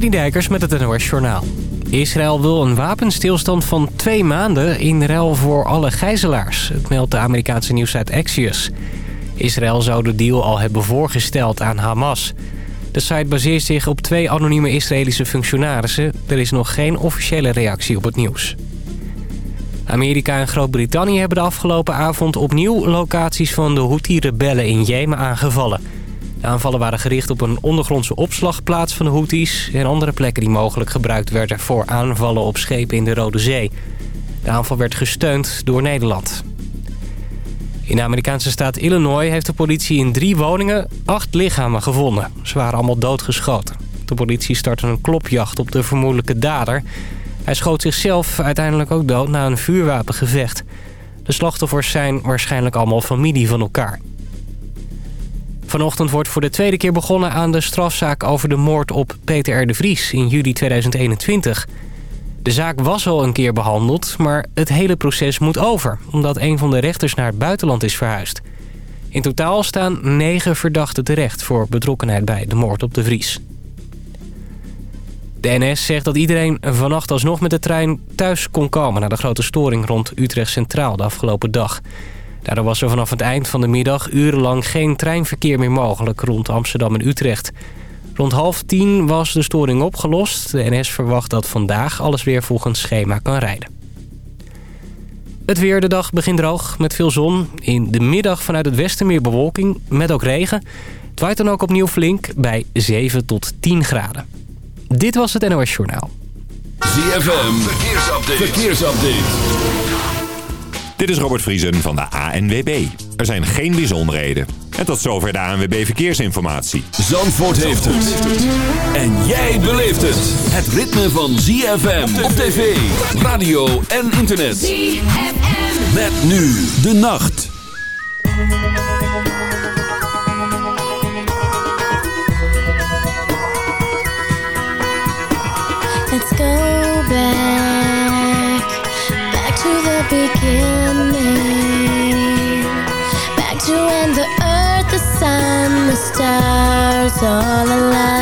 Dijkers met het NOS Journaal. Israël wil een wapenstilstand van twee maanden in ruil voor alle gijzelaars. Het meldt de Amerikaanse nieuwsite Axios. Israël zou de deal al hebben voorgesteld aan Hamas. De site baseert zich op twee anonieme Israëlische functionarissen. Er is nog geen officiële reactie op het nieuws. Amerika en Groot-Brittannië hebben de afgelopen avond opnieuw locaties van de Houthi-rebellen in Jemen aangevallen. De aanvallen waren gericht op een ondergrondse opslagplaats van de Houthis... en andere plekken die mogelijk gebruikt werden voor aanvallen op schepen in de Rode Zee. De aanval werd gesteund door Nederland. In de Amerikaanse staat Illinois heeft de politie in drie woningen acht lichamen gevonden. Ze waren allemaal doodgeschoten. De politie startte een klopjacht op de vermoedelijke dader. Hij schoot zichzelf uiteindelijk ook dood na een vuurwapengevecht. De slachtoffers zijn waarschijnlijk allemaal familie van elkaar. Vanochtend wordt voor de tweede keer begonnen aan de strafzaak over de moord op Peter R. de Vries in juli 2021. De zaak was al een keer behandeld, maar het hele proces moet over... omdat een van de rechters naar het buitenland is verhuisd. In totaal staan negen verdachten terecht voor betrokkenheid bij de moord op de Vries. De NS zegt dat iedereen vannacht alsnog met de trein thuis kon komen... na de grote storing rond Utrecht Centraal de afgelopen dag. Daardoor was er vanaf het eind van de middag urenlang geen treinverkeer meer mogelijk... rond Amsterdam en Utrecht... Rond half tien was de storing opgelost. De NS verwacht dat vandaag alles weer volgens schema kan rijden. Het weer de dag begint droog met veel zon. In de middag vanuit het westen meer bewolking met ook regen. Het waait dan ook opnieuw flink bij 7 tot 10 graden. Dit was het NOS Journaal. ZFM, verkeersupdate. verkeersupdate. Dit is Robert Vriesen van de ANWB. Er zijn geen bijzonderheden. En tot zover de ANWB Verkeersinformatie. Zandvoort heeft het. En jij beleeft het. Het ritme van ZFM op tv, radio en internet. ZFM. Met nu de nacht. all alive.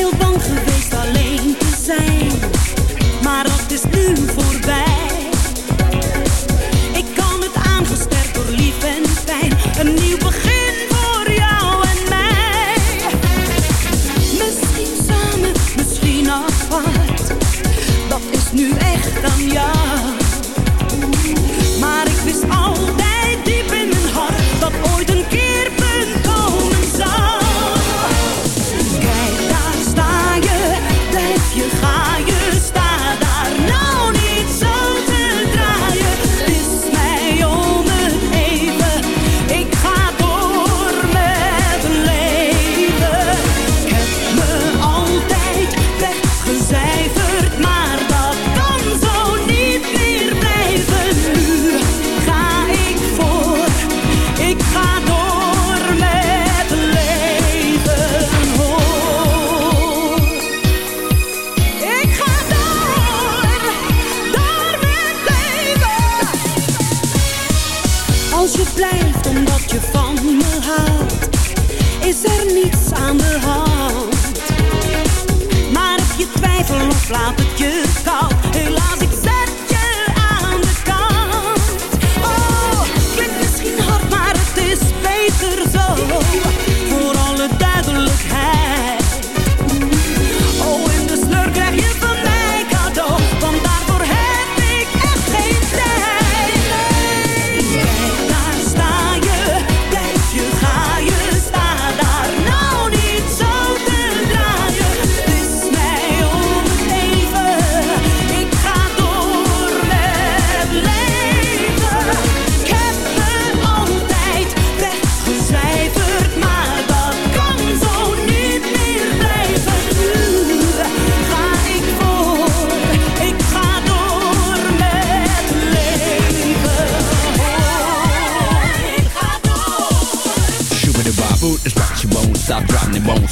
heel bang geweest.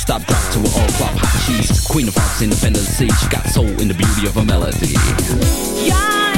stop drop to an all flop hot cheese. Queen of hearts, independent sea. She got soul in the beauty of a melody. Yeah.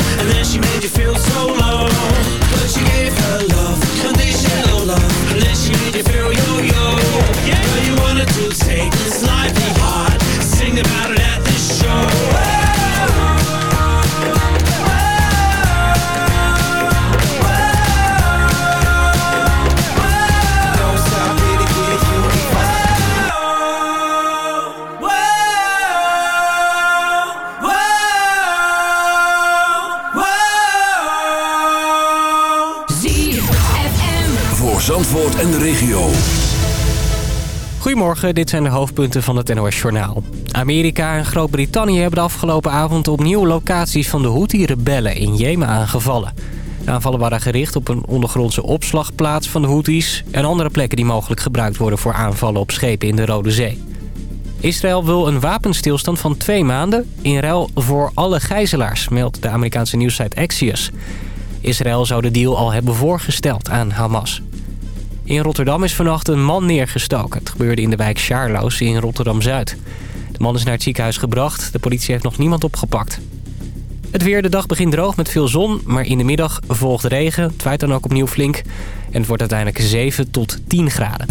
Dit zijn de hoofdpunten van het NOS Journaal. Amerika en Groot-Brittannië hebben de afgelopen avond opnieuw locaties van de Houthi-rebellen in Jemen aangevallen. De aanvallen waren gericht op een ondergrondse opslagplaats van de Houthis... en andere plekken die mogelijk gebruikt worden voor aanvallen op schepen in de Rode Zee. Israël wil een wapenstilstand van twee maanden in ruil voor alle gijzelaars, meldt de Amerikaanse nieuwssite Axios. Israël zou de deal al hebben voorgesteld aan Hamas. In Rotterdam is vannacht een man neergestoken. Het gebeurde in de wijk Sjaarloos in Rotterdam-Zuid. De man is naar het ziekenhuis gebracht. De politie heeft nog niemand opgepakt. Het weer, de dag begint droog met veel zon, maar in de middag volgt regen. Het dan ook opnieuw flink. En het wordt uiteindelijk 7 tot 10 graden.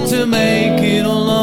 To make it alone.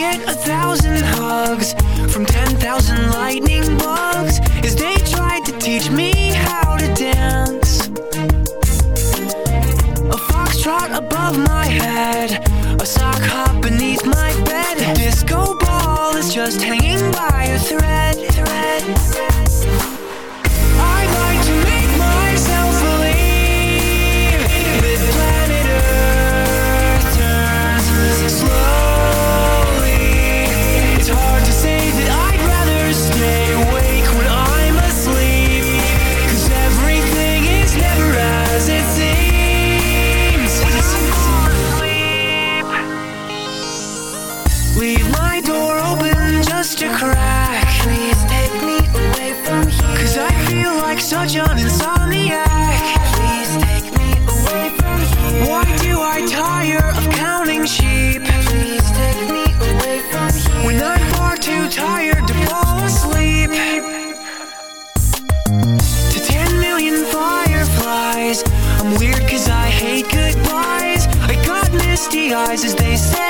get a thousand hugs from 10,000 lightning bugs as they tried to teach me how to dance. A foxtrot above my head, a sock hop beneath my bed. A disco ball is just hanging by a thread. thread. say